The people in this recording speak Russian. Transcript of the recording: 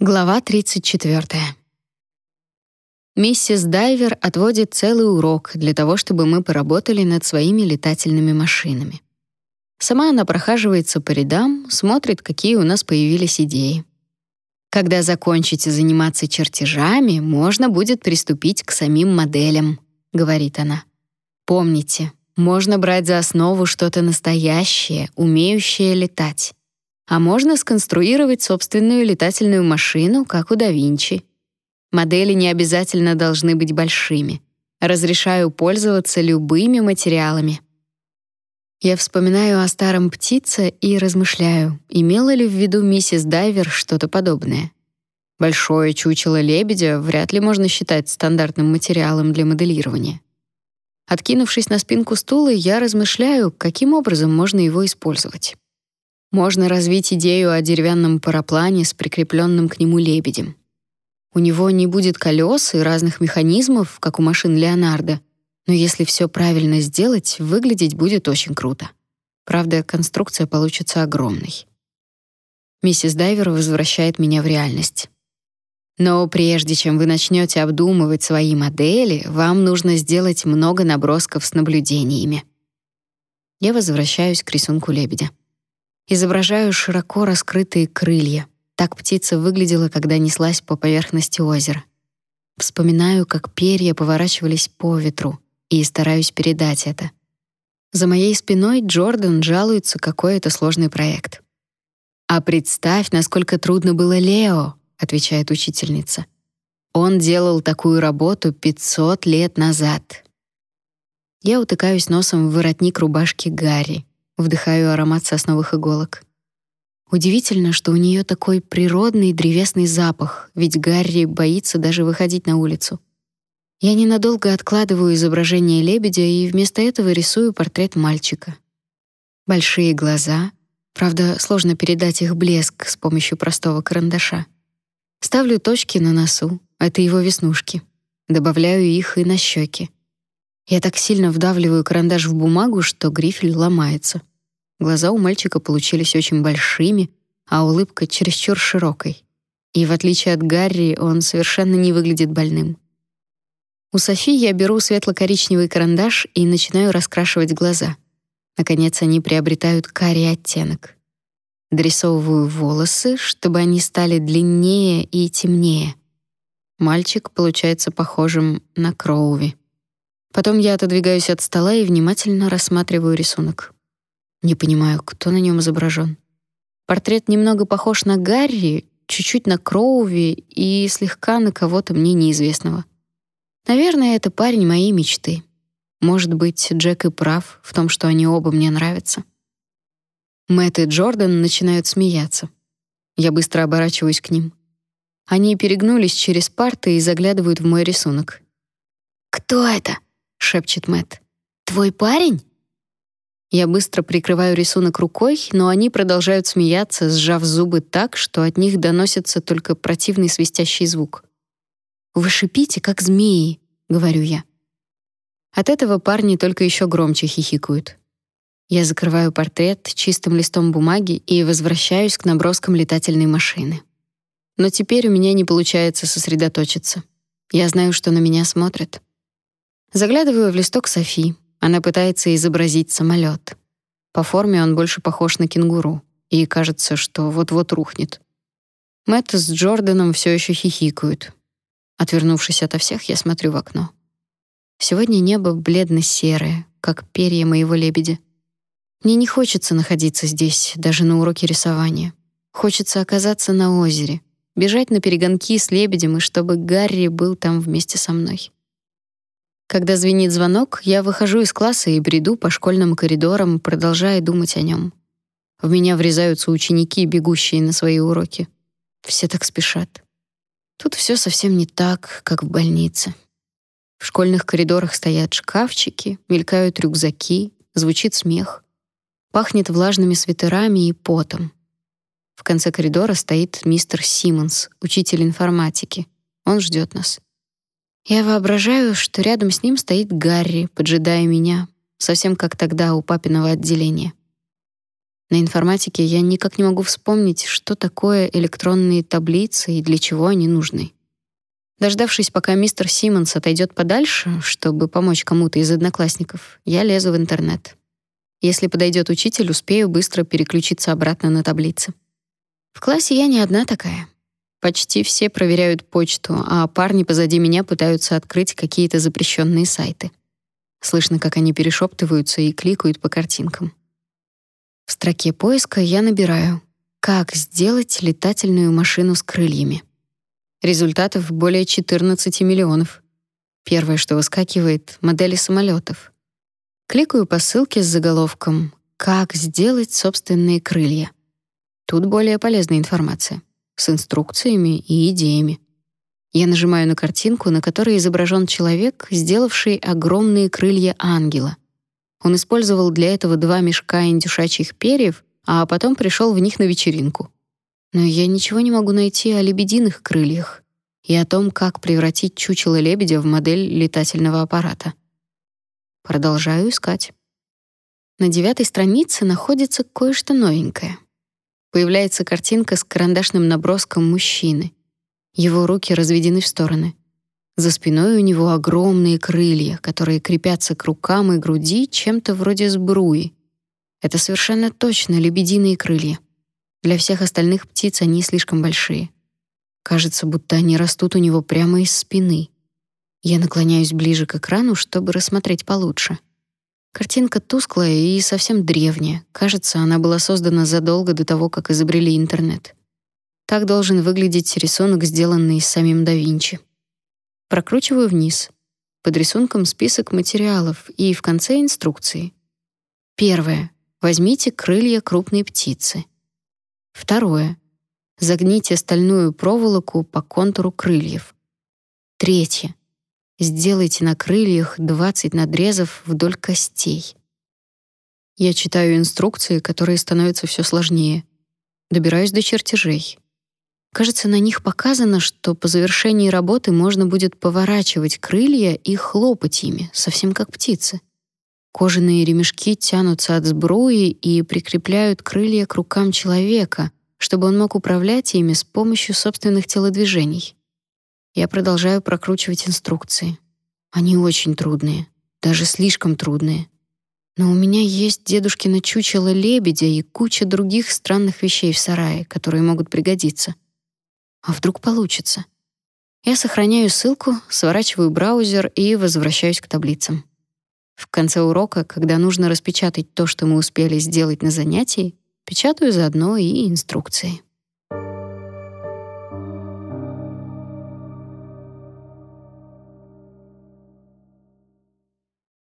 Глава 34. Миссис Дайвер отводит целый урок для того, чтобы мы поработали над своими летательными машинами. Сама она прохаживается по рядам, смотрит, какие у нас появились идеи. Когда закончите заниматься чертежами, можно будет приступить к самим моделям, говорит она. Помните, можно брать за основу что-то настоящее, умеющее летать. А можно сконструировать собственную летательную машину, как у да Винчи. Модели не обязательно должны быть большими. Разрешаю пользоваться любыми материалами. Я вспоминаю о старом птице и размышляю, имела ли в виду миссис Дайвер что-то подобное. Большое чучело лебедя вряд ли можно считать стандартным материалом для моделирования. Откинувшись на спинку стула, я размышляю, каким образом можно его использовать. Можно развить идею о деревянном параплане с прикрепленным к нему лебедем. У него не будет колес и разных механизмов, как у машин Леонардо, но если все правильно сделать, выглядеть будет очень круто. Правда, конструкция получится огромной. Миссис Дайвер возвращает меня в реальность. Но прежде чем вы начнете обдумывать свои модели, вам нужно сделать много набросков с наблюдениями. Я возвращаюсь к рисунку лебедя. Изображаю широко раскрытые крылья. Так птица выглядела, когда неслась по поверхности озера. Вспоминаю, как перья поворачивались по ветру, и стараюсь передать это. За моей спиной Джордан жалуется, какой это сложный проект. «А представь, насколько трудно было Лео», — отвечает учительница. «Он делал такую работу 500 лет назад». Я утыкаюсь носом в воротник рубашки Гарри. Вдыхаю аромат сосновых иголок. Удивительно, что у нее такой природный древесный запах, ведь Гарри боится даже выходить на улицу. Я ненадолго откладываю изображение лебедя и вместо этого рисую портрет мальчика. Большие глаза, правда, сложно передать их блеск с помощью простого карандаша. Ставлю точки на носу, это его веснушки. Добавляю их и на щеки. Я так сильно вдавливаю карандаш в бумагу, что грифель ломается. Глаза у мальчика получились очень большими, а улыбка чересчур широкой. И в отличие от Гарри, он совершенно не выглядит больным. У Софи я беру светло-коричневый карандаш и начинаю раскрашивать глаза. Наконец они приобретают карий оттенок. Дорисовываю волосы, чтобы они стали длиннее и темнее. Мальчик получается похожим на Кроуви. Потом я отодвигаюсь от стола и внимательно рассматриваю рисунок. Не понимаю, кто на нем изображен. Портрет немного похож на Гарри, чуть-чуть на Кроуви и слегка на кого-то мне неизвестного. Наверное, это парень моей мечты. Может быть, Джек и прав в том, что они оба мне нравятся. Мэтт и Джордан начинают смеяться. Я быстро оборачиваюсь к ним. Они перегнулись через парты и заглядывают в мой рисунок. «Кто это?» Шепчет Мэт. Твой парень? Я быстро прикрываю рисунок рукой, но они продолжают смеяться, сжав зубы так, что от них доносится только противный свистящий звук. Вы шипите, как змеи, говорю я. От этого парни только еще громче хихикают. Я закрываю портрет чистым листом бумаги и возвращаюсь к наброскам летательной машины. Но теперь у меня не получается сосредоточиться. Я знаю, что на меня смотрят. Заглядываю в листок Софи. Она пытается изобразить самолет. По форме он больше похож на кенгуру, и кажется, что вот-вот рухнет. Мэтт с Джорданом все еще хихикают. Отвернувшись ото всех, я смотрю в окно. Сегодня небо бледно-серое, как перья моего лебедя. Мне не хочется находиться здесь, даже на уроке рисования. Хочется оказаться на озере, бежать на перегонки с лебедем и чтобы Гарри был там вместе со мной. Когда звенит звонок, я выхожу из класса и бреду по школьным коридорам, продолжая думать о нем. В меня врезаются ученики, бегущие на свои уроки. Все так спешат. Тут все совсем не так, как в больнице. В школьных коридорах стоят шкафчики, мелькают рюкзаки, звучит смех. Пахнет влажными свитерами и потом. В конце коридора стоит мистер Симмонс, учитель информатики. Он ждет нас. Я воображаю, что рядом с ним стоит Гарри, поджидая меня, совсем как тогда у папиного отделения. На информатике я никак не могу вспомнить, что такое электронные таблицы и для чего они нужны. Дождавшись, пока мистер Симмонс отойдет подальше, чтобы помочь кому-то из одноклассников, я лезу в интернет. Если подойдет учитель, успею быстро переключиться обратно на таблицы. В классе я не одна такая. Почти все проверяют почту, а парни позади меня пытаются открыть какие-то запрещенные сайты. Слышно, как они перешептываются и кликают по картинкам. В строке поиска я набираю «Как сделать летательную машину с крыльями». Результатов более 14 миллионов. Первое, что выскакивает — модели самолетов. Кликаю по ссылке с заголовком «Как сделать собственные крылья». Тут более полезная информация, с инструкциями и идеями. Я нажимаю на картинку, на которой изображен человек, сделавший огромные крылья ангела. Он использовал для этого два мешка индюшачьих перьев, а потом пришел в них на вечеринку но я ничего не могу найти о лебединых крыльях и о том, как превратить чучело лебедя в модель летательного аппарата. Продолжаю искать. На девятой странице находится кое-что новенькое. Появляется картинка с карандашным наброском мужчины. Его руки разведены в стороны. За спиной у него огромные крылья, которые крепятся к рукам и груди чем-то вроде сбруи. Это совершенно точно лебединые крылья. Для всех остальных птиц они слишком большие. Кажется, будто они растут у него прямо из спины. Я наклоняюсь ближе к экрану, чтобы рассмотреть получше. Картинка тусклая и совсем древняя. Кажется, она была создана задолго до того, как изобрели интернет. Так должен выглядеть рисунок, сделанный самим да Винчи. Прокручиваю вниз. Под рисунком список материалов и в конце инструкции. Первое. Возьмите крылья крупной птицы. Второе. Загните стальную проволоку по контуру крыльев. Третье. Сделайте на крыльях 20 надрезов вдоль костей. Я читаю инструкции, которые становятся все сложнее. Добираюсь до чертежей. Кажется, на них показано, что по завершении работы можно будет поворачивать крылья и хлопать ими, совсем как птицы. Кожаные ремешки тянутся от сбруи и прикрепляют крылья к рукам человека, чтобы он мог управлять ими с помощью собственных телодвижений. Я продолжаю прокручивать инструкции. Они очень трудные, даже слишком трудные. Но у меня есть дедушкино чучело лебедя и куча других странных вещей в сарае, которые могут пригодиться. А вдруг получится? Я сохраняю ссылку, сворачиваю браузер и возвращаюсь к таблицам. В конце урока, когда нужно распечатать то, что мы успели сделать на занятии, печатаю заодно и инструкции.